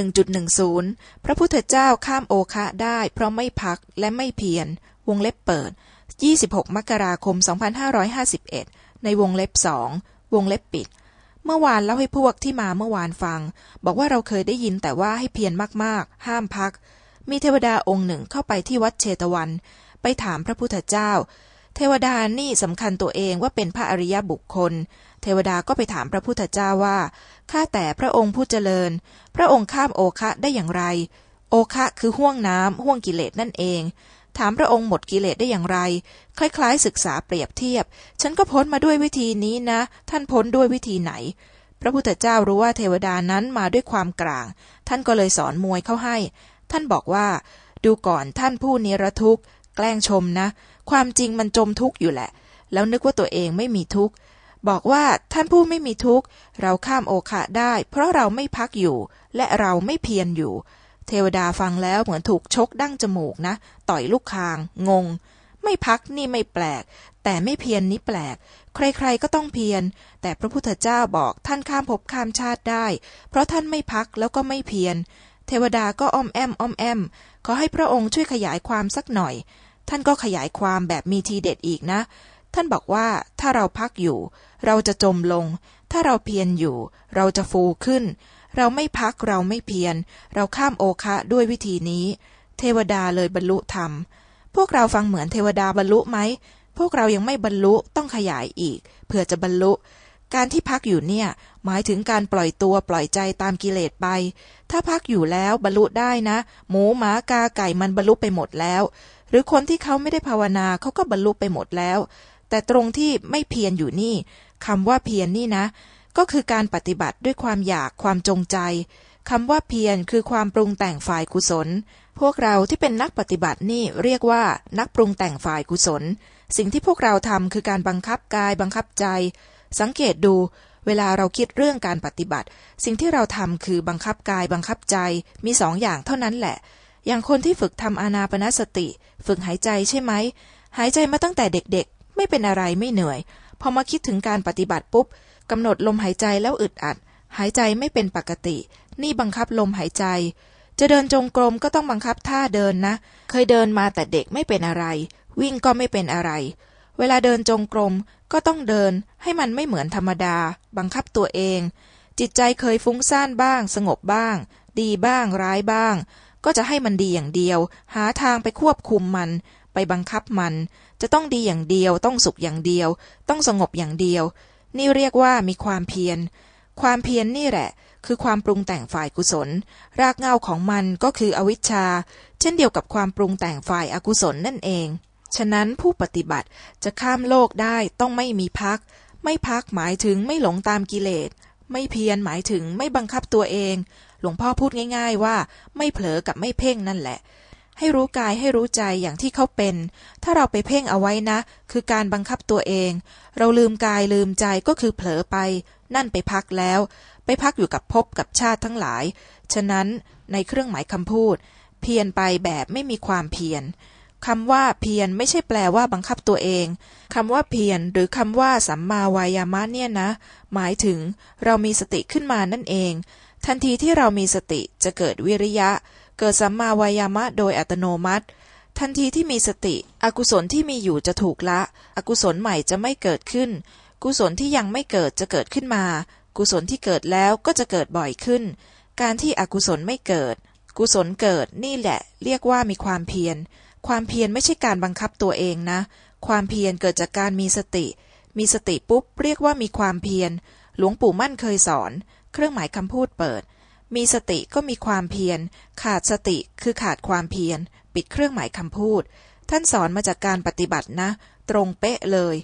1.10 พระพุทธเจ้าข้ามโอคะได้เพราะไม่พักและไม่เพียร วงเล็บเปิด 26 มกราคม 2551 ในวงเล็บสอง วงเล็บปิด เมื่อวานเล่าให้พวกที่มาเมื่อวานฟัง บอกว่าเราเคยได้ยินแต่ว่าให้เพียรมากๆ ห้ามพัก มีเทวดาองค์หนึ่งเข้าไปที่วัดเชตวัน ไปถามพระพุทธเจ้า เทวดานี่สำคัญตัวเองว่าเป็นพระอริยบุคคล เทวดาก็ไปถามพระพุทธเจ้าว่า ข้าแต่พระองค์ผู้เจริญ พระองค์ข้ามโอคะได้อย่างไร โอคะคือห่วงน้ำห่วงกิเลสนั่นเอง ถามพระองค์หมดกิเลสได้อย่างไร คล้ายๆ ศึกษาเปรียบเทียบ ฉันก็พ้นมาด้วยวิธีนี้นะ ท่านพ้นด้วยวิธีไหน พระพุทธเจ้ารู้ว่าเทวดานั้นมาด้วยความกลาง ท่านก็เลยสอนมวยเข้าให้ ท่านบอกว่า ดูก่อนท่านผู้นิรทุกข์ แกล้งชมนะ ความจริงมันจมทุกข์อยู่แหละ แล้วนึกว่าตัวเองไม่มีทุกข์ บอกว่าท่านผู้ไม่มีทุกข์ เราข้ามโอคะได้ เพราะเราไม่พักอยู่ และเราไม่เพียรอยู่ เทวดาฟังแล้วเหมือนถูกชกดั้งจมูกนะ ต่อยลูกคาง งง ไม่พักนี่ไม่แปลก แต่ไม่เพียรนนี้แปลก ใครๆก็ต้องเพียร แต่พระพุทธเจ้าบอกท่านข้ามภพข้ามชาติได้ เพราะท่านไม่พักแล้วก็ไม่เพียร เทวดาก็อ้อมแอมอ้อมแอม ขอให้พระองค์ช่วยขยายความสักหน่อย ท่านก็ขยายความแบบมีทีเด็ดอีกนะ ท่านบอกว่าถ้าเราพักอยู่ เราจะจมลง ถ้าเราเพียรอยู่ เราจะฟูขึ้น เราไม่พักเราไม่เพียร เราข้ามโอคะด้วยวิธีนี้ เทวดาเลยบรรลุธรรม พวกเราฟังเหมือนเทวดาบรรลุไหม พวกเรายังไม่บรรลุต้องขยายอีกเพื่อจะบรรลุ การที่พักอยู่เนี่ย หมายถึงการปล่อยตัวปล่อยใจตามกิเลสไป ถ้าพักอยู่แล้วบรรลุได้นะ หมูหมากาไก่มันบรรลุไปหมดแล้ว หรือคนที่เขาไม่ได้ภาวนาเขาก็บรรลุไปหมดแล้ว แต่ตรงที่ไม่เพียรอยู่นี่คำว่าเพียรนนี่นะ ก็คือการปฏิบัติด้วยความอยากความจงใจคำว่าเพียรคือความปรุงแต่งฝ่ายกุศล พวกเราที่เป็นนักปฏิบัตินี่เรียกว่านักปรุงแต่งฝ่ายกุศล สิ่งที่พวกเราทำคือการบังคับกายบังคับใจ สังเกตดูเวลาเราคิดเรื่องการปฏิบัติ สิ่งที่เราทำคือบังคับกายบังคับใจมีสองอย่างเท่านั้นแหละ อย่างคนที่ฝึกทำอานาปนสติ ฝึกหายใจใช่ไหม หายใจมาตั้งแต่เด็กๆ ไม่เป็นอะไรไม่เหนื่อย พอมาคิดถึงการปฏิบัติปุ๊บกำหนดลมหายใจแล้วอึดอัด หายใจไม่เป็นปกติ นี่บังคับลมหายใจ จะเดินจงกรมก็ต้องบังคับท่าเดินนะ เคยเดินมาแต่เด็กไม่เป็นอะไร วิ่งก็ไม่เป็นอะไร เวลาเดินจงกรมก็ต้องเดินให้มันไม่เหมือนธรรมดา บังคับตัวเอง จิตใจเคยฟุ้งซ่านบ้าง สงบบ้าง ดีบ้างร้ายบ้าง ก็จะให้มันดีอย่างเดียว หาทางไปควบคุมมัน ไปบังคับมัน จะต้องดีอย่างเดียว ต้องสุขอย่างเดียว ต้องสงบอย่างเดียว นี่เรียกว่ามีความเพียร ความเพียรนนี่แหละคือความปรุงแต่งฝ่ายกุศล รากเงาของมันก็คืออวิชชา เช่นเดียวกับความปรุงแต่งฝ่ายอากุศลนั่นเอง ฉะนั้นผู้ปฏิบัติจะข้ามโลกได้ต้องไม่มีพัก ไม่พักหมายถึงไม่หลงตามกิเลส ไม่เพียรหมายถึงไม่บังคับตัวเอง หลวงพ่อพูดง่าย ๆ ว่า ไม่เผลอกับไม่เพ่งนั่นแหละ ให้รู้กายให้รู้ใจอย่างที่เขาเป็น ถ้าเราไปเพ่งเอาไว้นะ คือการบังคับตัวเอง เราลืมกายลืมใจก็คือเผลอไป นั่นไปพักแล้ว ไปพักอยู่กับภพกับชาติทั้งหลาย ฉะนั้นในเครื่องหมายคำพูด เพียรไปแบบไม่มีความเพียร คำว่าเพียรไม่ใช่แปลว่าบังคับตัวเองคำว่าเพียรหรือคำว่าสัมมาวายามะเนี่ยนะ หมายถึงเรามีสติขึ้นมานั่นเอง ทันทีที่เรามีสติจะเกิดวิริยะ เกิดสัมมาวายามะโดยอัตโนมัติ ทันทีที่มีสติ อกุศลที่มีอยู่จะถูกละ อกุศลใหม่จะไม่เกิดขึ้น กุศลที่ยังไม่เกิดจะเกิดขึ้นมา กุศลที่เกิดแล้วก็จะเกิดบ่อยขึ้น การที่อกุศลไม่เกิด กุศลเกิดนี่แหละ เรียกว่ามีความเพียร ความเพียรไม่ใช่การบังคับตัวเองนะ ความเพียรเกิดจากการมีสติ มีสติปุ๊บเรียกว่ามีความเพียร หลวงปู่มั่นเคยสอน เครื่องหมายคำพูดเปิด มีสติก็มีความเพียร ขาดสติคือขาดความเพียร ปิดเครื่องหมายคำพูด ท่านสอนมาจากการปฏิบัตินะ ตรงเป๊ะเลย